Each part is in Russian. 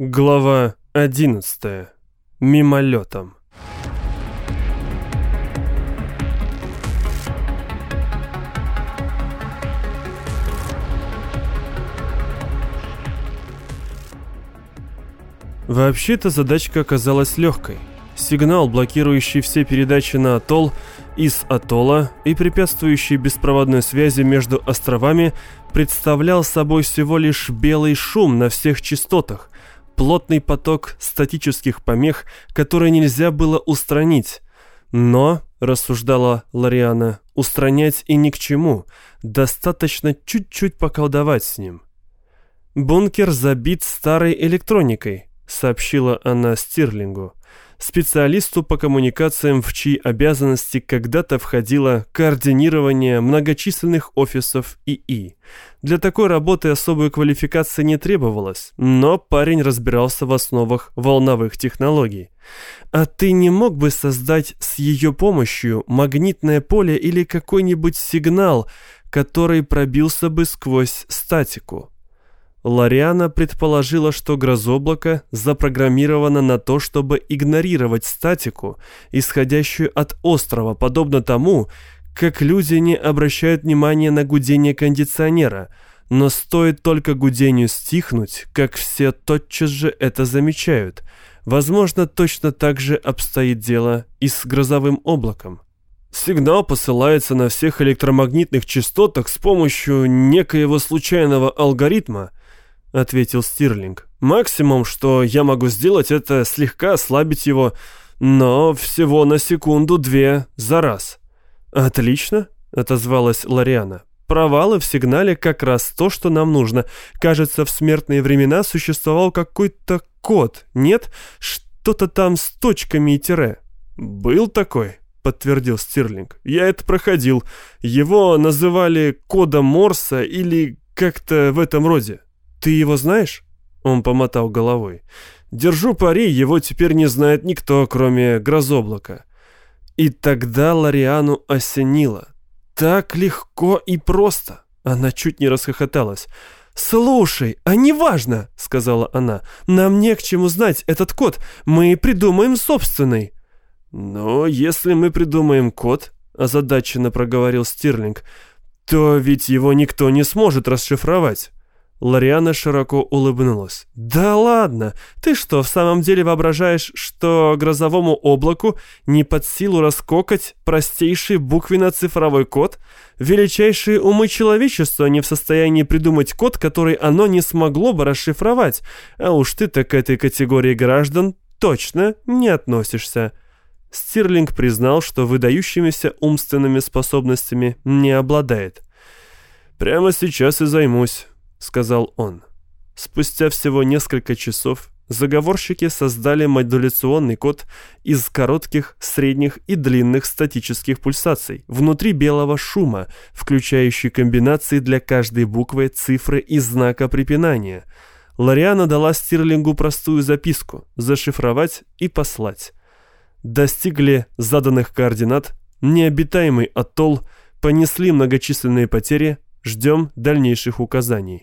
Глава 11. Мимолетом. Вообще-то задачка оказалась легкой. Сигнал, блокирующий все передачи на атолл, из атолла и препятствующий беспроводной связи между островами, представлял собой всего лишь белый шум на всех частотах, плотный поток статических помех, которые нельзя было устранить. Но, рассуждала Лариана, устранять и ни к чему, достаточно чуть-чуть поколдовать с ним. «Бункер забит старой электроникой», — сообщила она Стирлингу специалисту по коммуникациям, в чьи обязанности когда-то входило координирование многочисленных офисов ИИ. Для такой работы особой квалификации не требовалось, но парень разбирался в основах волновых технологий. А ты не мог бы создать с ее помощью магнитное поле или какой-нибудь сигнал, который пробился бы сквозь статику? Лариана предположила, что грозоблако запрограммировано на то, чтобы игнорировать статику, исходящую от острова, подобно тому, как люди не обращают внимания на гудение кондиционера, но стоит только гудению стихнуть, как все тотчас же это замечают. Возможно, точно так же обстоит дело и с грозовым облаком. Сигнал посылается на всех электромагнитных частотах с помощью некоего случайного алгоритма, — ответил Стирлинг. «Максимум, что я могу сделать, это слегка ослабить его, но всего на секунду-две за раз». «Отлично», — отозвалась Лариана. «Провалы в сигнале как раз то, что нам нужно. Кажется, в смертные времена существовал какой-то код, нет? Что-то там с точками и тире». «Был такой», — подтвердил Стирлинг. «Я это проходил. Его называли кодом Морса или как-то в этом роде». «Ты его знаешь?» Он помотал головой. «Держу пари, его теперь не знает никто, кроме грозоблака». И тогда Лариану осенило. Так легко и просто. Она чуть не расхохоталась. «Слушай, а неважно», — сказала она. «Нам не к чему знать этот код. Мы придумаем собственный». «Но если мы придумаем код», — озадаченно проговорил Стирлинг, «то ведь его никто не сможет расшифровать». Лариана широко улыбнулась. «Да ладно! Ты что, в самом деле воображаешь, что грозовому облаку не под силу раскокать простейший буквенно-цифровой код? Величайшие умы человечества не в состоянии придумать код, который оно не смогло бы расшифровать. А уж ты-то к этой категории граждан точно не относишься». Стирлинг признал, что выдающимися умственными способностями не обладает. «Прямо сейчас и займусь». — сказал он. Спустя всего несколько часов заговорщики создали модуляционный код из коротких, средних и длинных статических пульсаций внутри белого шума, включающий комбинации для каждой буквы, цифры и знака препинания. Лариана дала Стирлингу простую записку «зашифровать и послать». Достигли заданных координат, необитаемый атолл, понесли многочисленные потери, ждем дальнейших указаний.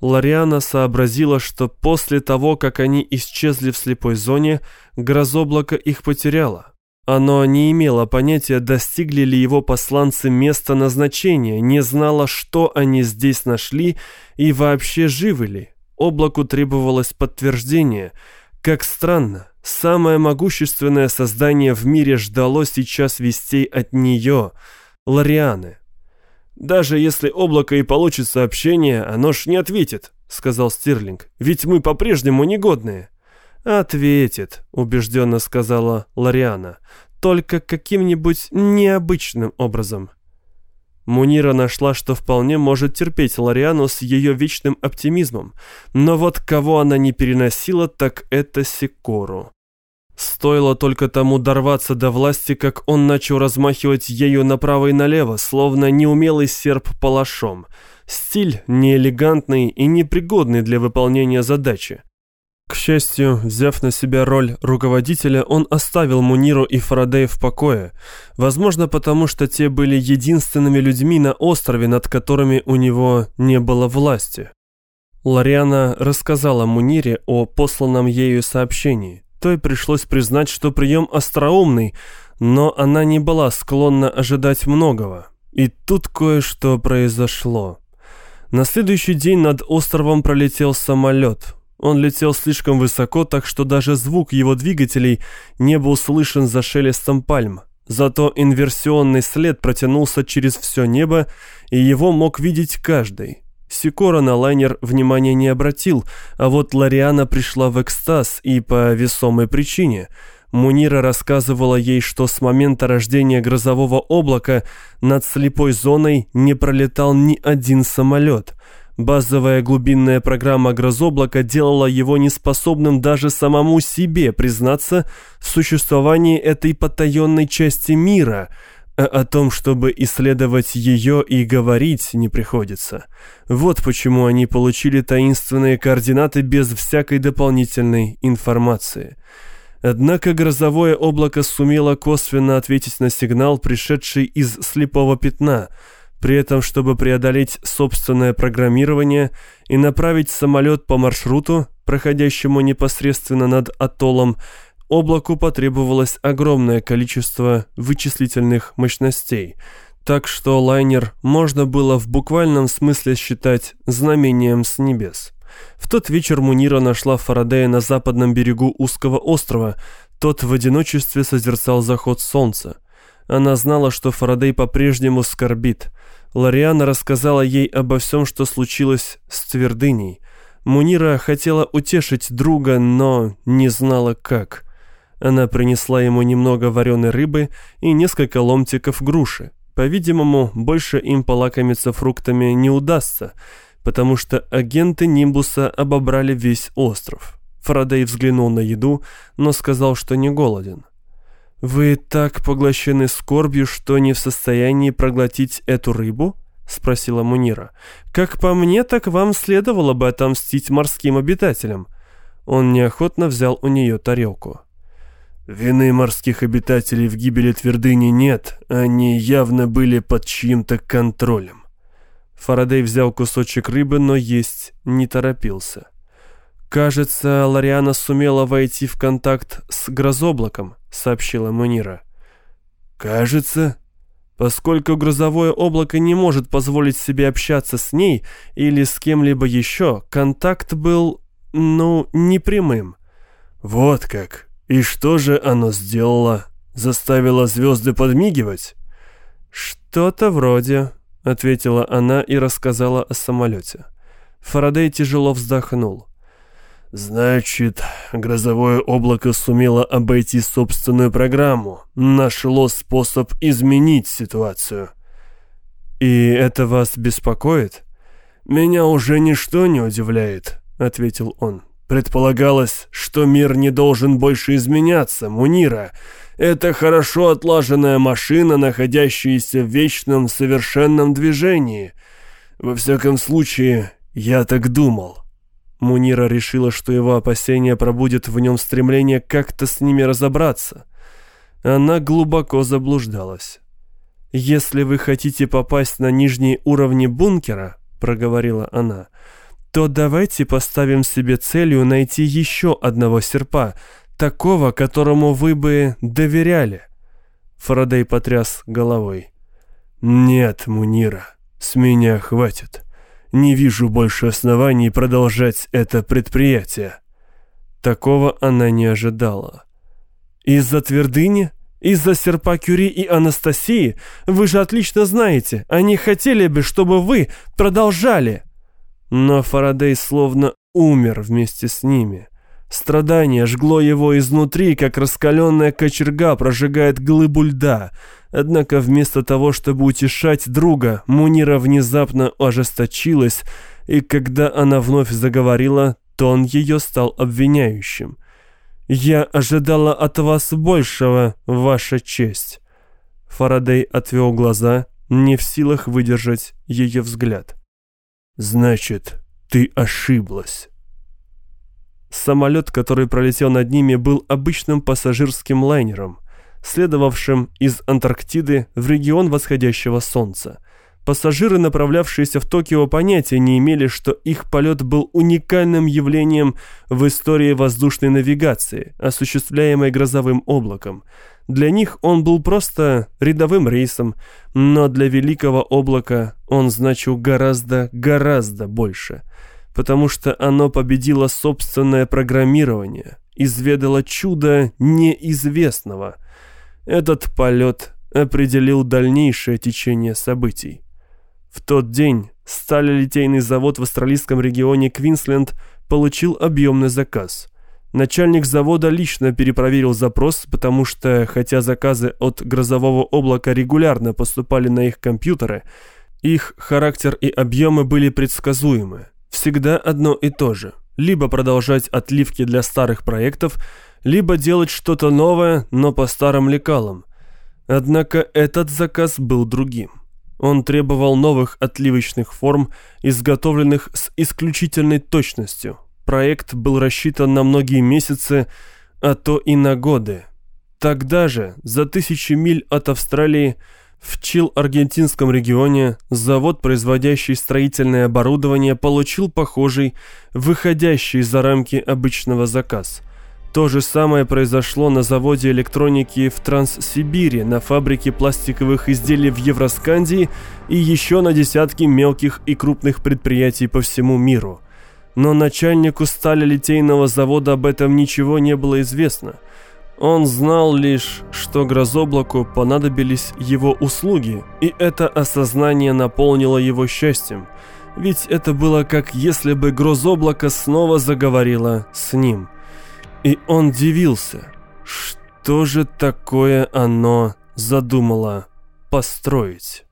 Лариана сообразила, что после того, как они исчезли в слепой зоне, грозоблако их потеряло. Оно не имело понятия, достигли ли его посланцы места назначения, не знало, что они здесь нашли и вообще живы ли. Облаку требовалось подтверждение. Как странно, самое могущественное создание в мире ждало сейчас вестей от нее, Ларианы. «Даже если облако и получит сообщение, оно ж не ответит», — сказал Стирлинг. «Ведь мы по-прежнему негодные». «Ответит», — убежденно сказала Лариана. «Только каким-нибудь необычным образом». Мунира нашла, что вполне может терпеть Лариану с ее вечным оптимизмом, но вот кого она не переносила, так это Сикору. Стоило только тому дорваться до власти, как он начал размахивать ею направо и налево, словно неумелый серп палашом. Стиль неэлегантный и непригодный для выполнения задачи. К счастью, взяв на себя роль руководителя, он оставил Муниру и Фарадея в покое, возможно, потому что те были единственными людьми на острове, над которыми у него не было власти. Лариана рассказала Мунире о посланном ею сообщении. Той пришлось признать, что прием остроумный, но она не была склонна ожидать многого. И тут кое-что произошло. На следующий день над островом пролетел самолет. Он летел слишком высоко, так что даже звук его двигателей не был слышен за шелестом пальм. Зато инверсионный след протянулся через все небо, и его мог видеть каждый. Сикора на лайнер внимания не обратил, а вот Лариана пришла в экстаз и по весомой причине. Мунира рассказывала ей, что с момента рождения грозового облака над слепой зоной не пролетал ни один самолет. Базовая глубинная программа грозоблака делала его неспособным даже самому себе признаться в существовании этой потаенной части мира – а о том, чтобы исследовать ее и говорить не приходится. Вот почему они получили таинственные координаты без всякой дополнительной информации. Однако грозовое облако сумело косвенно ответить на сигнал, пришедший из слепого пятна, при этом, чтобы преодолеть собственное программирование и направить самолет по маршруту, проходящему непосредственно над атоллом, облаку потребовалось огромное количество вычислительных мощностей, так что лайнер можно было в буквальном смысле считать знамением с небес. В тот вечер Мунира нашла Фарадея на западном берегу узкого острова, тот в одиночестве созерцал заход солнца. Она знала, что Фарадей по-прежнему скорбит. Лариана рассказала ей обо всем, что случилось с твердыней. Мунира хотела утешить друга, но не знала как. Она принесла ему немного вареной рыбы и несколько ломтиков груши. По-видимому, больше им полакомиться фруктами не удастся, потому что агенты Нимбуса обобрали весь остров. Фарадей взглянул на еду, но сказал, что не голоден. «Вы так поглощены скорбью, что не в состоянии проглотить эту рыбу?» — спросила Мунира. «Как по мне, так вам следовало бы отомстить морским обитателям». Он неохотно взял у нее тарелку. Вины морских обитателей в гибели твердыни нет, они явно были под чьим-то контролем. Фарадей взял кусочек рыбы, но есть не торопился. «Кажется, Лариана сумела войти в контакт с грозоблаком», — сообщила Мунира. «Кажется?» Поскольку грозовое облако не может позволить себе общаться с ней или с кем-либо еще, контакт был, ну, непрямым. «Вот как», «И что же оно сделало? Заставило звезды подмигивать?» «Что-то вроде», — ответила она и рассказала о самолете. Фарадей тяжело вздохнул. «Значит, грозовое облако сумело обойти собственную программу, нашло способ изменить ситуацию». «И это вас беспокоит?» «Меня уже ничто не удивляет», — ответил он. Предполагалось, что мир не должен больше изменяться, Мунира. Это хорошо отлаженная машина, находящаяся в вечном совершенном движении. Во всяком случае, я так думал. Мунира решила, что его опасения пробудет в нем стремление как-то с ними разобраться. Она глубоко заблуждалась. «Если вы хотите попасть на нижние уровни бункера», — проговорила она, — то давайте поставим себе целью найти еще одного серпа, такого, которому вы бы доверяли. Фарадей потряс головой. «Нет, Мунира, с меня хватит. Не вижу больше оснований продолжать это предприятие». Такого она не ожидала. «Из-за твердыни? Из-за серпа Кюри и Анастасии? Вы же отлично знаете, они хотели бы, чтобы вы продолжали!» Но Фарадей словно умер вместе с ними. Страдание жгло его изнутри, как раскаленная кочерга прожигает глыбу льда. Однако вместо того, чтобы утешать друга, Мунира внезапно ожесточилась, и когда она вновь заговорила, тон ее стал обвиняющим. «Я ожидала от вас большего, ваша честь». Фарадей отвел глаза, не в силах выдержать ее взгляд. «Значит, ты ошиблась». Самолет, который пролетел над ними, был обычным пассажирским лайнером, следовавшим из Антарктиды в регион восходящего солнца. Пассажиры, направлявшиеся в Токио, понятия не имели, что их полет был уникальным явлением в истории воздушной навигации, осуществляемой грозовым облаком. Для них он был просто рядовым рейсом, но для великого облака он значил гораздо, гораздо больше, потому что оно победило собственное программирование, изведало чудо неизвестного. Этот полет определил дальнейшее течение событий. В тот день сталелитейный завод в австралийском регионе Квинсленд получил объемный заказ. Начальник завода лично перепроверил запрос, потому что, хотя заказы от грозового облака регулярно поступали на их компьютеры, их характер и объемы были предсказуемы. Всегда одно и то же. Либо продолжать отливки для старых проектов, либо делать что-то новое, но по старым лекалам. Однако этот заказ был другим. Он требовал новых отливочных форм, изготовленных с исключительной точностью. Проект был рассчитан на многие месяцы, а то и на годы. Тогда же, за тысячи миль от Австралии, в Чил-Аргентинском регионе завод, производящий строительное оборудование, получил похожий, выходящий за рамки обычного заказ – то же самое произошло на заводе электроники в Транссибири, на фабрике пластиковых изделий в Евроскандии и еще на десятки мелких и крупных предприятий по всему миру. Но начальнику сталелитейного завода об этом ничего не было известно. Он знал лишь, что грозоблаку понадобились его услуги, и это осознание наполнило его счастьем. Ведь это было как если бы грозоблако снова заговорило с ним – и он дивился, что же такое оно задумало построить.